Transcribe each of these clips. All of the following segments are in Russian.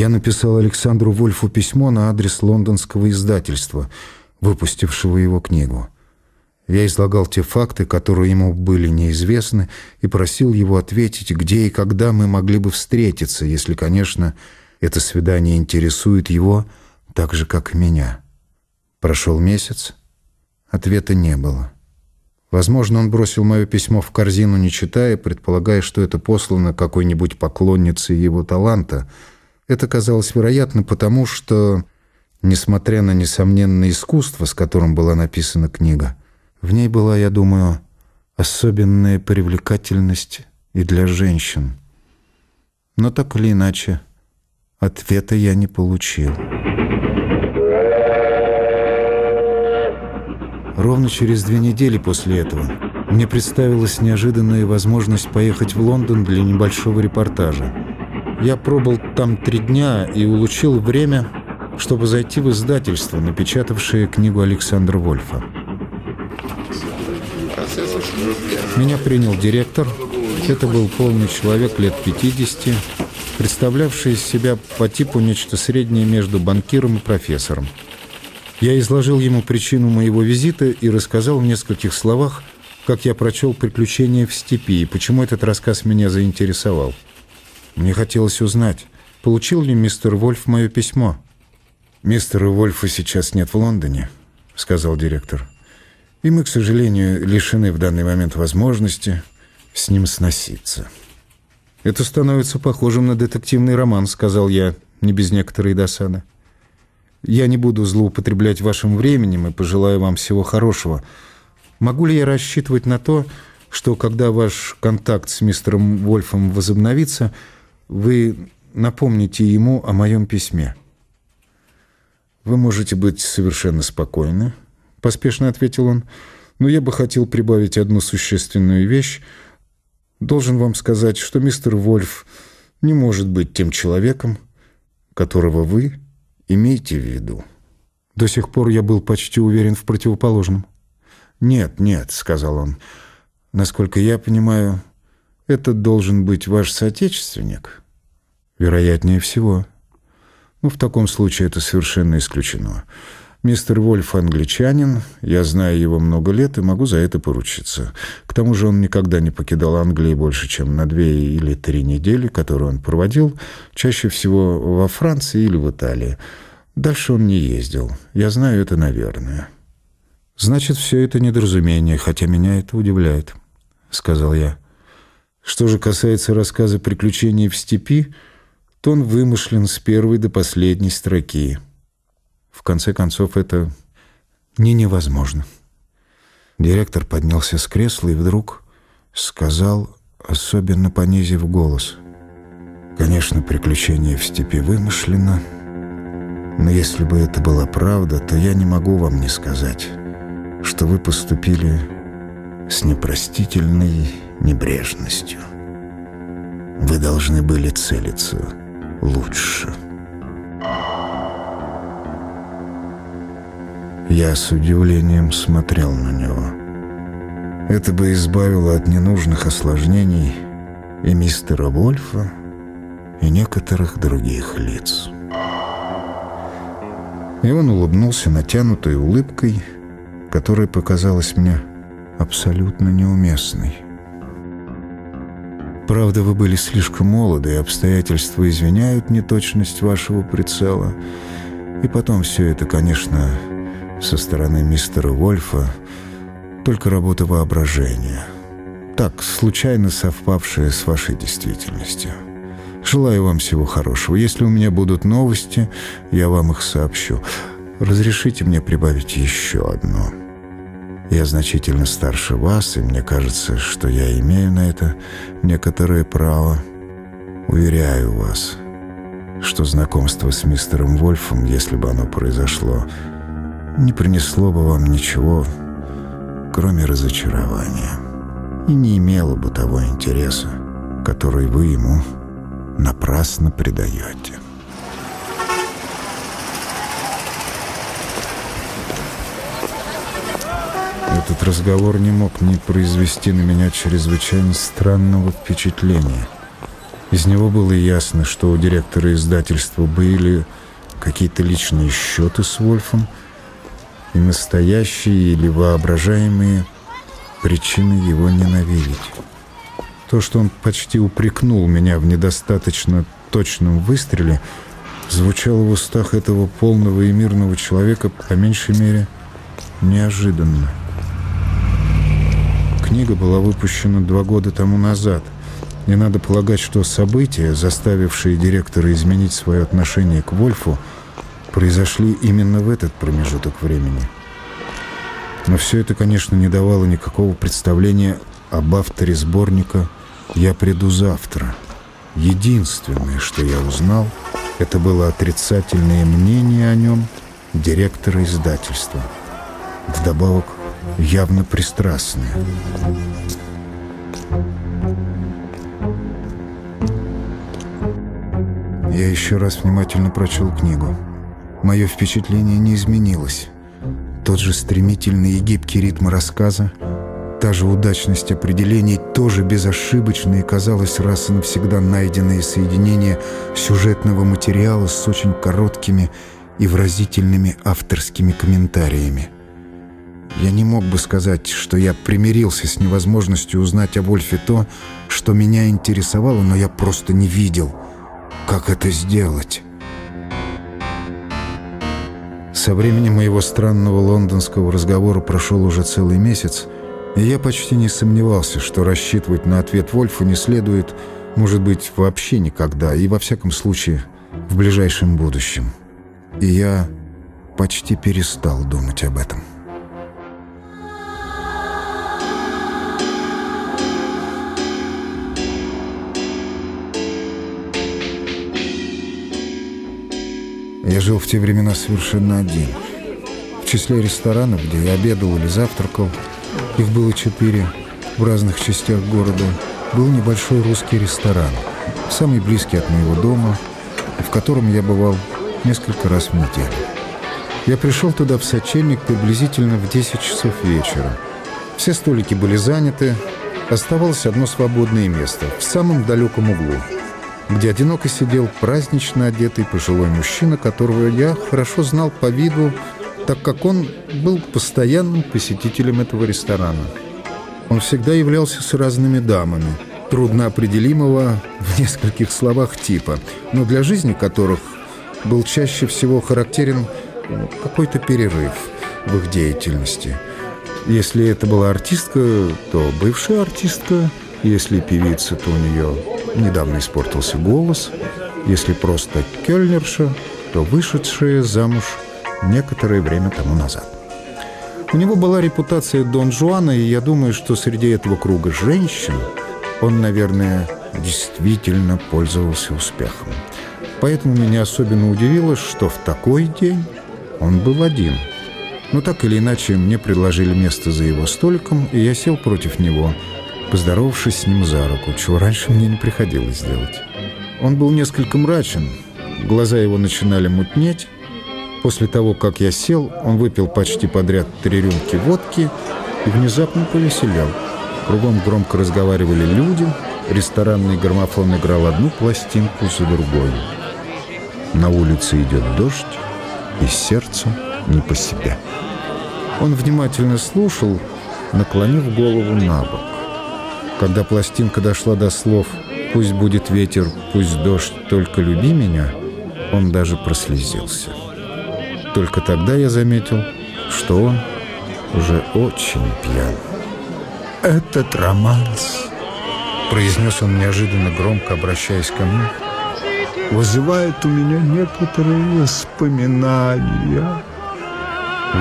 Я написал Александру Вольфу письмо на адрес лондонского издательства, выпустившего его книгу. Я излагал те факты, которые ему были неизвестны, и просил его ответить, где и когда мы могли бы встретиться, если, конечно, это свидание интересует его так же, как и меня. Прошел месяц, ответа не было. Возможно, он бросил мое письмо в корзину, не читая, предполагая, что это послано какой-нибудь поклоннице его таланта. Это казалось вероятно потому, что, несмотря на несомненное искусство, с которым была написана книга, в ней была, я думаю, особенная привлекательность и для женщин. Но так или иначе, ответа я не получил. Ровно через две недели после этого мне представилась неожиданная возможность поехать в Лондон для небольшого репортажа. Я пробыл там три дня и улучил время, чтобы зайти в издательство, напечатавшее книгу Александра Вольфа. Меня принял директор. Это был полный человек лет 50, представлявший из себя по типу нечто среднее между банкиром и профессором. Я изложил ему причину моего визита и рассказал в нескольких словах, как я прочел «Приключения в степи» и почему этот рассказ меня заинтересовал. Мне хотелось узнать, получил ли мистер Вольф мое письмо. «Мистера Вольфа сейчас нет в Лондоне», — сказал директор. И мы, к сожалению, лишены в данный момент возможности с ним сноситься. «Это становится похожим на детективный роман», — сказал я, не без некоторой досады. «Я не буду злоупотреблять вашим временем и пожелаю вам всего хорошего. Могу ли я рассчитывать на то, что когда ваш контакт с мистером Вольфом возобновится, вы напомните ему о моем письме?» «Вы можете быть совершенно спокойны», — поспешно ответил он. «Но я бы хотел прибавить одну существенную вещь. Должен вам сказать, что мистер Вольф не может быть тем человеком, которого вы имеете в виду». До сих пор я был почти уверен в противоположном. «Нет, нет», — сказал он. «Насколько я понимаю, это должен быть ваш соотечественник?» «Вероятнее всего». «Ну, в таком случае это совершенно исключено». Мистер Вольф англичанин, я знаю его много лет и могу за это поручиться. К тому же он никогда не покидал Англии больше, чем на две или три недели, которые он проводил, чаще всего во Франции или в Италии. Дальше он не ездил. Я знаю это, наверное. Значит, все это недоразумение, хотя меня это удивляет, — сказал я. Что же касается рассказа приключений в степи, то он вымышлен с первой до последней строки — в конце концов, это не невозможно. Директор поднялся с кресла и вдруг сказал, особенно понизив голос. «Конечно, приключение в степи вымышлено, но если бы это была правда, то я не могу вам не сказать, что вы поступили с непростительной небрежностью. Вы должны были целиться лучше». Я с удивлением смотрел на него. Это бы избавило от ненужных осложнений и мистера Вольфа, и некоторых других лиц. И он улыбнулся натянутой улыбкой, которая показалась мне абсолютно неуместной. Правда, вы были слишком молоды, и обстоятельства извиняют неточность вашего прицела. И потом все это, конечно, со стороны мистера Вольфа только работа воображения. Так, случайно совпавшая с вашей действительностью. Желаю вам всего хорошего. Если у меня будут новости, я вам их сообщу. Разрешите мне прибавить еще одно. Я значительно старше вас, и мне кажется, что я имею на это некоторое право. Уверяю вас, что знакомство с мистером Вольфом, если бы оно произошло, не принесло бы вам ничего, кроме разочарования, и не имело бы того интереса, который вы ему напрасно предаете. Этот разговор не мог не произвести на меня чрезвычайно странного впечатления. Из него было ясно, что у директора издательства были какие-то личные счеты с Вольфом и настоящие или воображаемые причины его ненавидеть. То, что он почти упрекнул меня в недостаточно точном выстреле, звучало в устах этого полного и мирного человека, по меньшей мере, неожиданно. Книга была выпущена два года тому назад — не надо полагать, что события, заставившие директора изменить свое отношение к Вольфу, произошли именно в этот промежуток времени. Но все это, конечно, не давало никакого представления об авторе сборника «Я приду завтра». Единственное, что я узнал, это было отрицательное мнение о нем директора издательства. Вдобавок, явно пристрастное. Я еще раз внимательно прочел книгу. Мое впечатление не изменилось. Тот же стремительный и гибкий ритм рассказа, та же удачность определений, тоже безошибочные, казалось, раз и навсегда найденные соединения сюжетного материала с очень короткими и выразительными авторскими комментариями. Я не мог бы сказать, что я примирился с невозможностью узнать о Вольфе то, что меня интересовало, но я просто не видел — как это сделать? Со времени моего странного лондонского разговора прошел уже целый месяц, и я почти не сомневался, что рассчитывать на ответ Вольфа не следует, может быть, вообще никогда, и во всяком случае в ближайшем будущем. И я почти перестал думать об этом. Я жил в те времена совершенно один. В числе ресторанов, где я обедал или завтракал, их было четыре в разных частях города, был небольшой русский ресторан, самый близкий от моего дома, в котором я бывал несколько раз в неделю. Я пришел туда в сочельник приблизительно в 10 часов вечера. Все столики были заняты, оставалось одно свободное место в самом далеком углу – где одиноко сидел празднично одетый пожилой мужчина, которого я хорошо знал по виду, так как он был постоянным посетителем этого ресторана. Он всегда являлся с разными дамами, трудно определимого в нескольких словах типа, но для жизни которых был чаще всего характерен какой-то перерыв в их деятельности. Если это была артистка, то бывшая артистка, если певица, то у нее недавно испортился голос. Если просто кельнерша, то вышедшая замуж некоторое время тому назад. У него была репутация Дон Жуана, и я думаю, что среди этого круга женщин он, наверное, действительно пользовался успехом. Поэтому меня особенно удивило, что в такой день он был один. Но так или иначе, мне предложили место за его столиком, и я сел против него – поздоровавшись с ним за руку, чего раньше мне не приходилось делать. Он был несколько мрачен, глаза его начинали мутнеть. После того, как я сел, он выпил почти подряд три рюмки водки и внезапно повеселял. Кругом громко разговаривали люди, ресторанный граммофон играл одну пластинку за другой. На улице идет дождь, и сердце не по себе. Он внимательно слушал, наклонив голову на бок. Когда пластинка дошла до слов «Пусть будет ветер, пусть дождь, только люби меня», он даже прослезился. Только тогда я заметил, что он уже очень пьян. «Этот романс», — произнес он неожиданно громко, обращаясь ко мне, «вызывает у меня некоторые воспоминания».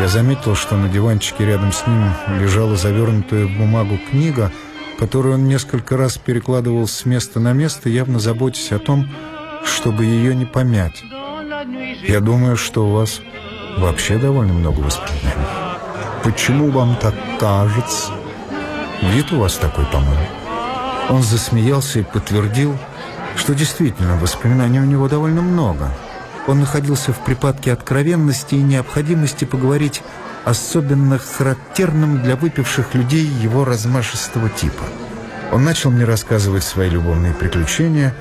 Я заметил, что на диванчике рядом с ним лежала завернутая в бумагу книга — которую он несколько раз перекладывал с места на место, явно заботясь о том, чтобы ее не помять. Я думаю, что у вас вообще довольно много воспоминаний. Почему вам так кажется? Вид у вас такой, по-моему. Он засмеялся и подтвердил, что действительно воспоминаний у него довольно много. Он находился в припадке откровенности и необходимости поговорить особенно характерным для выпивших людей его размашистого типа. Он начал мне рассказывать свои любовные приключения,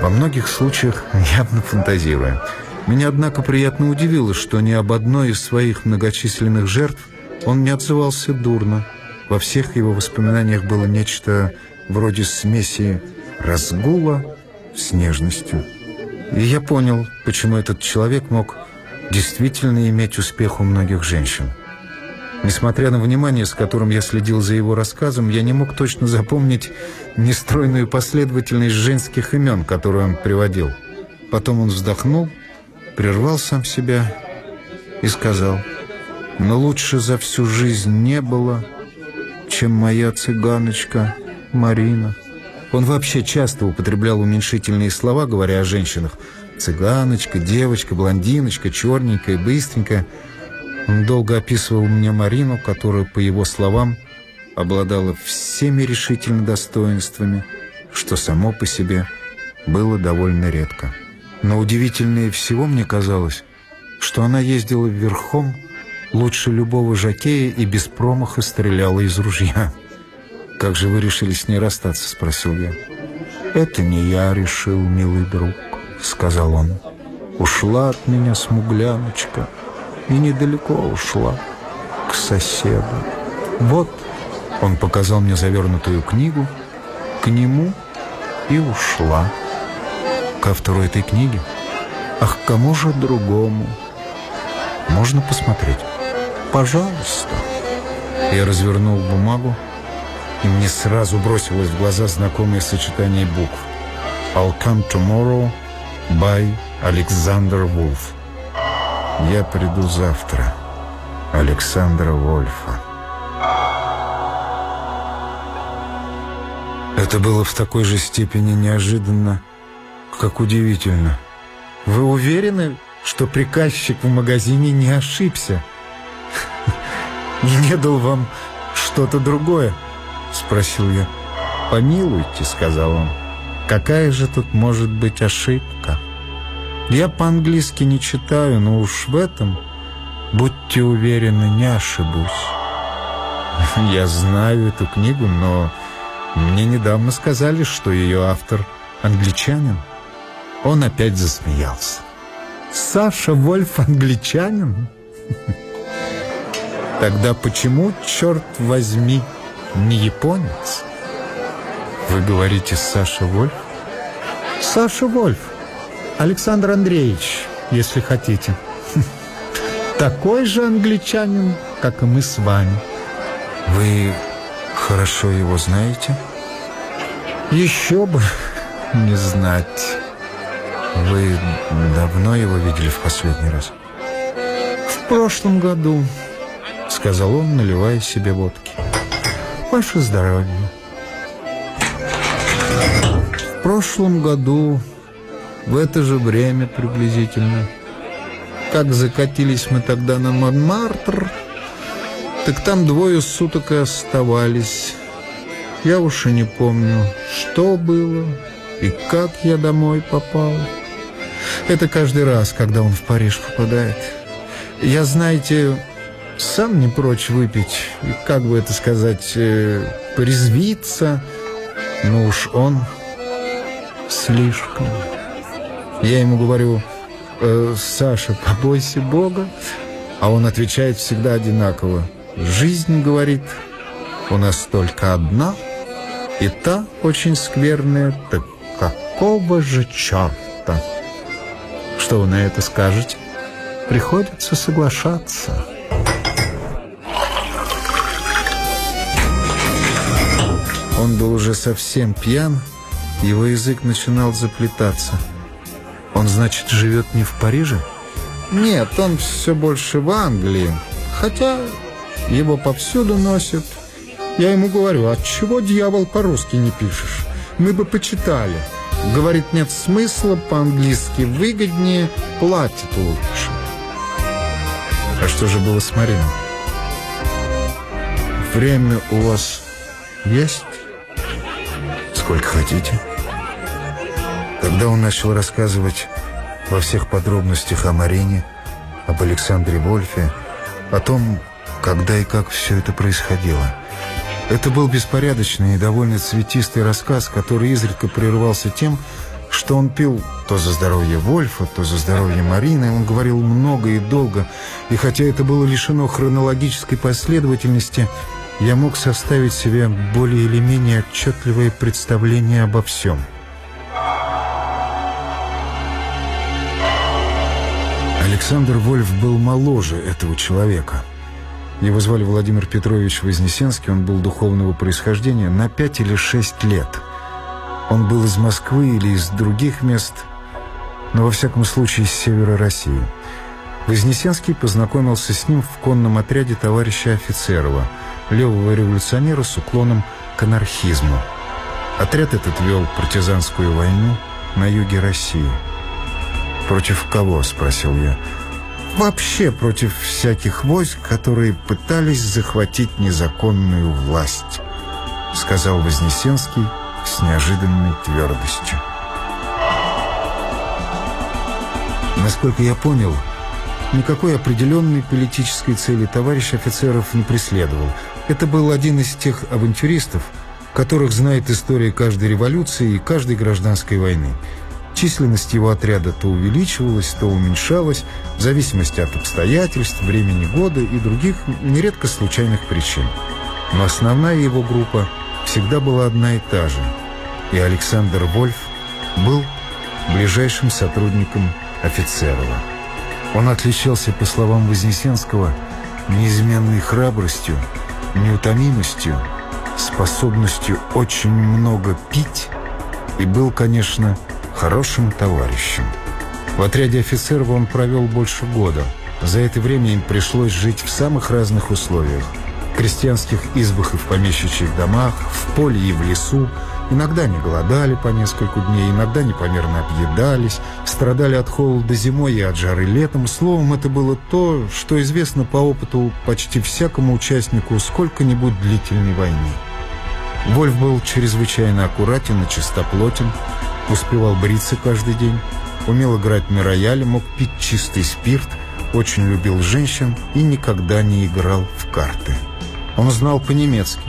во многих случаях явно фантазируя. Меня, однако, приятно удивило, что ни об одной из своих многочисленных жертв он не отзывался дурно. Во всех его воспоминаниях было нечто вроде смеси разгула с нежностью. И я понял, почему этот человек мог действительно иметь успех у многих женщин. Несмотря на внимание, с которым я следил за его рассказом, я не мог точно запомнить нестройную последовательность женских имен, которую он приводил. Потом он вздохнул, прервал сам себя и сказал, «Но лучше за всю жизнь не было, чем моя цыганочка Марина». Он вообще часто употреблял уменьшительные слова, говоря о женщинах. «Цыганочка», «девочка», «блондиночка», «черненькая», «быстренькая». Он долго описывал мне Марину, которая, по его словам, обладала всеми решительными достоинствами, что само по себе было довольно редко. Но удивительнее всего мне казалось, что она ездила верхом лучше любого жакея и без промаха стреляла из ружья. «Как же вы решили с ней расстаться?» — спросил я. «Это не я решил, милый друг», — сказал он. «Ушла от меня смугляночка» и недалеко ушла к соседу. Вот он показал мне завернутую книгу, к нему и ушла. К автору этой книги? Ах, кому же другому? Можно посмотреть? Пожалуйста. Я развернул бумагу, и мне сразу бросилось в глаза знакомое сочетание букв. «I'll come tomorrow» by Alexander Wolf. «Я приду завтра» Александра Вольфа. Это было в такой же степени неожиданно, как удивительно. Вы уверены, что приказчик в магазине не ошибся? Не дал вам что-то другое? Спросил я. Помилуйте, сказал он. Какая же тут может быть ошибка? Я по-английски не читаю, но уж в этом, будьте уверены, не ошибусь. Я знаю эту книгу, но мне недавно сказали, что ее автор англичанин. Он опять засмеялся. Саша Вольф англичанин? Тогда почему, черт возьми, не японец? Вы говорите Саша Вольф? Саша Вольф. Александр Андреевич, если хотите. Такой же англичанин, как и мы с вами. Вы хорошо его знаете? Еще бы не знать. Вы давно его видели в последний раз? В прошлом году, сказал он, наливая себе водки. Ваше здоровье. В прошлом году в это же время приблизительно. Как закатились мы тогда на Монмартр, так там двое суток и оставались. Я уж и не помню, что было и как я домой попал. Это каждый раз, когда он в Париж попадает. Я, знаете, сам не прочь выпить, и, как бы это сказать, э, порезвиться, но уж он слишком... Я ему говорю, э, Саша, побойся Бога. А он отвечает всегда одинаково. Жизнь, говорит, у нас только одна, и та очень скверная, так какого же черта? Что вы на это скажете? Приходится соглашаться. Он был уже совсем пьян, его язык начинал заплетаться – он, значит, живет не в Париже? Нет, он все больше в Англии. Хотя его повсюду носят. Я ему говорю, от чего дьявол по-русски не пишешь? Мы бы почитали. Говорит, нет смысла, по-английски выгоднее, платит лучше. А что же было с Мариной? Время у вас есть? Сколько хотите. Тогда он начал рассказывать во всех подробностях о Марине, об Александре Вольфе, о том, когда и как все это происходило. Это был беспорядочный и довольно цветистый рассказ, который изредка прерывался тем, что он пил то за здоровье Вольфа, то за здоровье Марины. Он говорил много и долго, и хотя это было лишено хронологической последовательности, я мог составить себе более или менее отчетливое представление обо всем. Александр Вольф был моложе этого человека. Его звали Владимир Петрович Вознесенский, он был духовного происхождения на пять или шесть лет. Он был из Москвы или из других мест, но во всяком случае с севера России. Вознесенский познакомился с ним в конном отряде товарища Офицерова, левого революционера с уклоном к анархизму. Отряд этот вел партизанскую войну на юге России. «Против кого?» — спросил я. «Вообще против всяких войск, которые пытались захватить незаконную власть», — сказал Вознесенский с неожиданной твердостью. Насколько я понял, никакой определенной политической цели товарищ офицеров не преследовал. Это был один из тех авантюристов, которых знает история каждой революции и каждой гражданской войны. Численность его отряда то увеличивалась, то уменьшалась, в зависимости от обстоятельств, времени года и других нередко случайных причин. Но основная его группа всегда была одна и та же. И Александр Вольф был ближайшим сотрудником Офицерова. Он отличался, по словам Вознесенского, неизменной храбростью, неутомимостью, способностью очень много пить и был, конечно, хорошим товарищем. В отряде офицеров он провел больше года. За это время им пришлось жить в самых разных условиях. В крестьянских избах и в помещичьих домах, в поле и в лесу. Иногда не голодали по несколько дней, иногда непомерно объедались, страдали от холода зимой и от жары летом. Словом, это было то, что известно по опыту почти всякому участнику сколько-нибудь длительной войны. Вольф был чрезвычайно аккуратен и чистоплотен, успевал бриться каждый день, умел играть на рояле, мог пить чистый спирт, очень любил женщин и никогда не играл в карты. Он знал по-немецки.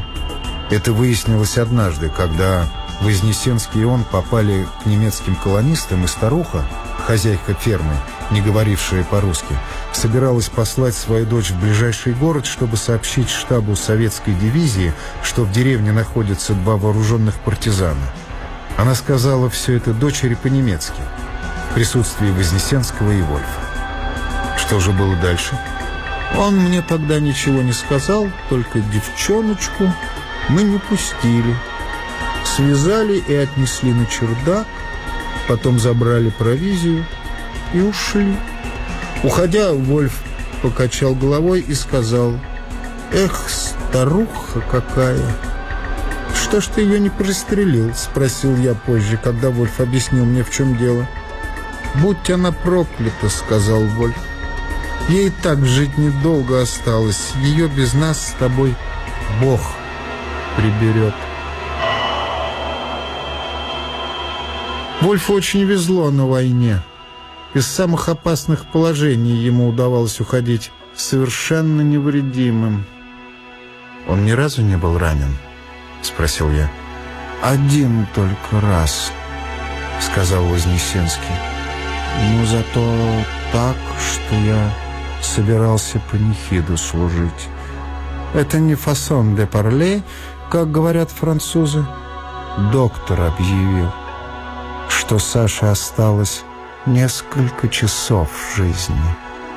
Это выяснилось однажды, когда Вознесенский и он попали к немецким колонистам, и старуха, хозяйка фермы, не говорившая по-русски, собиралась послать свою дочь в ближайший город, чтобы сообщить штабу советской дивизии, что в деревне находятся два вооруженных партизана. Она сказала все это дочери по-немецки, в присутствии Вознесенского и Вольфа. Что же было дальше? Он мне тогда ничего не сказал, только девчоночку мы не пустили. Связали и отнесли на чердак, потом забрали провизию и ушли. Уходя, Вольф покачал головой и сказал, «Эх, старуха какая!» «Что ж ты ее не пристрелил?» — спросил я позже, когда Вольф объяснил мне, в чем дело. «Будь она проклята», — сказал Вольф. «Ей так жить недолго осталось. Ее без нас с тобой Бог приберет». Вольфу очень везло на войне. Из самых опасных положений ему удавалось уходить совершенно невредимым. Он ни разу не был ранен. — спросил я. «Один только раз», — сказал Вознесенский. «Но зато так, что я собирался панихиду служить. Это не фасон де парле, как говорят французы. Доктор объявил, что Саше осталось несколько часов жизни».